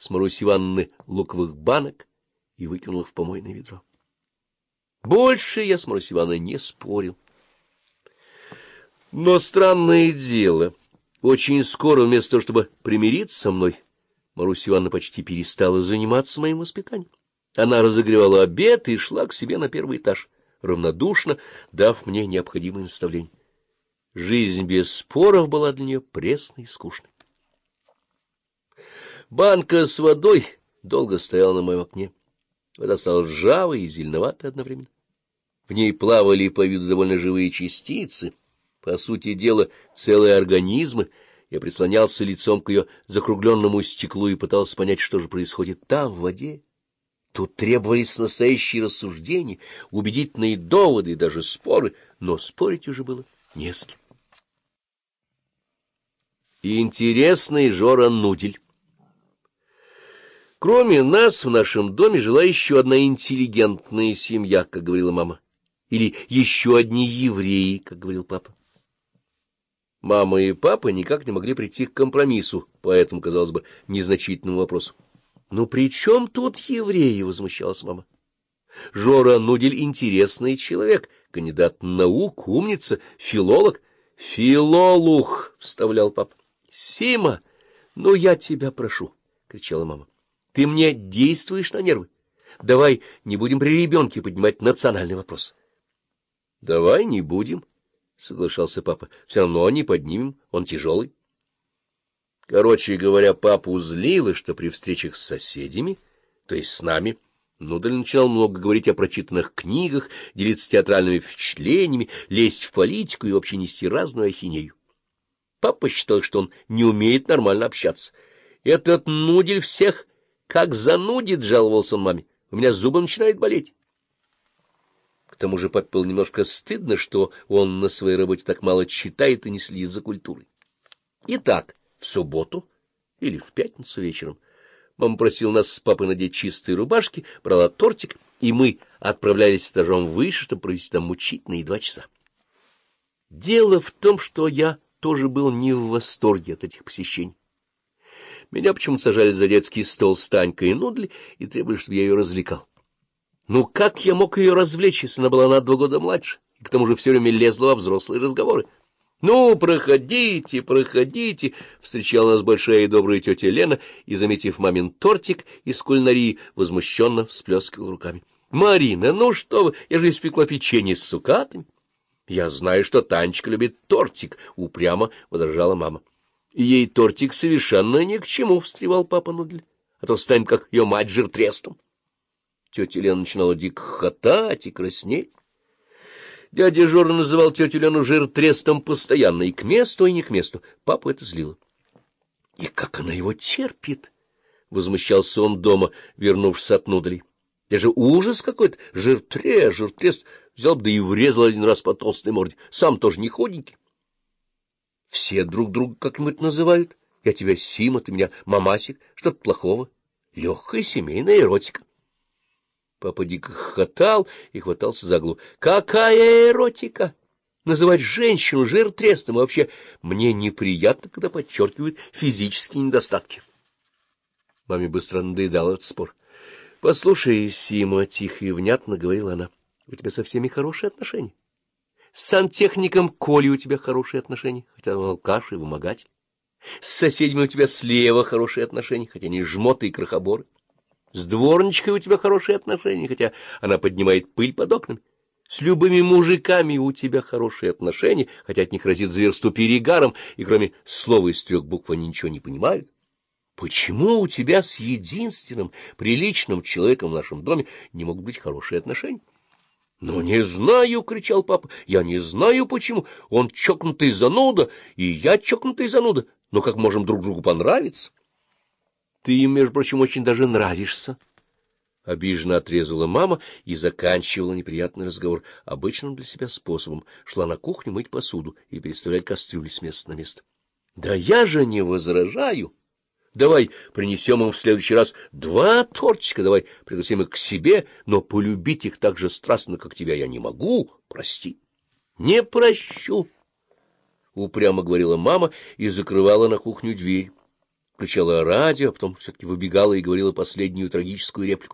с Марусь Ивановны луковых банок и выкинул их в помойное ведро. Больше я с Марусей Ивановной не спорил. Но странное дело, очень скоро вместо того, чтобы примириться со мной, Маруся Ивановна почти перестала заниматься моим воспитанием. Она разогревала обед и шла к себе на первый этаж, равнодушно дав мне необходимые наставления. Жизнь без споров была для нее пресной и скучной. Банка с водой долго стояла на моем окне. Вода стала ржавой и зеленоватой одновременно. В ней плавали по виду довольно живые частицы, по сути дела, целые организмы. Я прислонялся лицом к ее закругленному стеклу и пытался понять, что же происходит там, в воде. Тут требовались настоящие рассуждения, убедительные доводы и даже споры, но спорить уже было не с кем. Интересный Жора Нудель Кроме нас в нашем доме жила еще одна интеллигентная семья, как говорила мама. Или еще одни евреи, как говорил папа. Мама и папа никак не могли прийти к компромиссу по этому, казалось бы, незначительному вопросу. — Ну при чем тут евреи? — возмущалась мама. — Жора Нудель — интересный человек, кандидат наук, умница, филолог. — Филолух! — вставлял папа. — Сима, ну я тебя прошу! — кричала мама. Ты мне действуешь на нервы. Давай не будем при ребенке поднимать национальный вопрос. — Давай не будем, — соглашался папа. — Все равно не поднимем, он тяжелый. Короче говоря, папу злило, что при встречах с соседями, то есть с нами, Нудель начинал много говорить о прочитанных книгах, делиться театральными впечатлениями, лезть в политику и вообще нести разную ахинею. Папа считал, что он не умеет нормально общаться. Этот Нудель всех как занудит, — жаловался он маме, — у меня зубы начинают болеть. К тому же папе было немножко стыдно, что он на своей работе так мало читает и не следит за культурой. Итак, в субботу или в пятницу вечером мама просила нас с папой надеть чистые рубашки, брала тортик, и мы отправлялись этажом выше, чтобы провести там мучительные два часа. Дело в том, что я тоже был не в восторге от этих посещений. Меня почему-то сажали за детский стол с Танькой и Нудли и требовали, чтобы я ее развлекал. Ну, как я мог ее развлечь, если она была на два года младше, и к тому же все время лезла во взрослые разговоры? «Ну, проходите, проходите!» — встречала нас большая и добрая тетя Лена и, заметив мамин тортик из кулинарии, возмущенно всплескивала руками. «Марина, ну что вы, я же испекла печенье с цукатами!» «Я знаю, что Танечка любит тортик!» — упрямо возражала мама. Ей тортик совершенно ни к чему, — встревал папа Нудль, — а то станет, как ее мать, жиртрестом. Тетя Лена начинала дико хохотать и краснеть. Дядя Жора называл тетю Лену жиртрестом постоянно, и к месту, и не к месту. Папу это злило. — И как она его терпит! — возмущался он дома, вернувшись от Нудли. — Это же ужас какой-то! Жиртре, жиртрест! Взял бы да и врезал один раз по толстой морде. Сам тоже не худенький. Все друг друга как-нибудь называют. Я тебя Сима, ты меня Мамасик. Что-то плохого. Легкая семейная эротика. Папа дико хохотал и хватался за голову. Какая эротика! Называть женщину жиртрестом вообще мне неприятно, когда подчеркивают физические недостатки. Маме быстро надоедал этот спор. — Послушай, Сима, — тихо и внятно говорила она, — у тебя со всеми хорошие отношения. С сантехником Колей у тебя хорошие отношения, хотя он алкаш и вымогатель. С соседями у тебя слева хорошие отношения, хотя они жмоты и крохоборы. С дворничкой у тебя хорошие отношения, хотя она поднимает пыль под окнами. С любыми мужиками у тебя хорошие отношения, хотя от них разит зверству перегаром, и кроме слова из трех букв они ничего не понимают. Почему у тебя с единственным приличным человеком в нашем доме не могут быть хорошие отношения? — Ну, не знаю, — кричал папа, — я не знаю, почему. Он чокнутый зануда, и я чокнутый зануда. Но как можем друг другу понравиться? — Ты им, между прочим, очень даже нравишься. Обиженно отрезала мама и заканчивала неприятный разговор обычным для себя способом. Шла на кухню мыть посуду и переставлять кастрюли с места на место. — Да я же не возражаю! — Давай принесем им в следующий раз два тортика, давай пригласим их к себе, но полюбить их так же страстно, как тебя, я не могу, прости. — Не прощу, — упрямо говорила мама и закрывала на кухню дверь. включала радио, а потом все-таки выбегала и говорила последнюю трагическую реплику.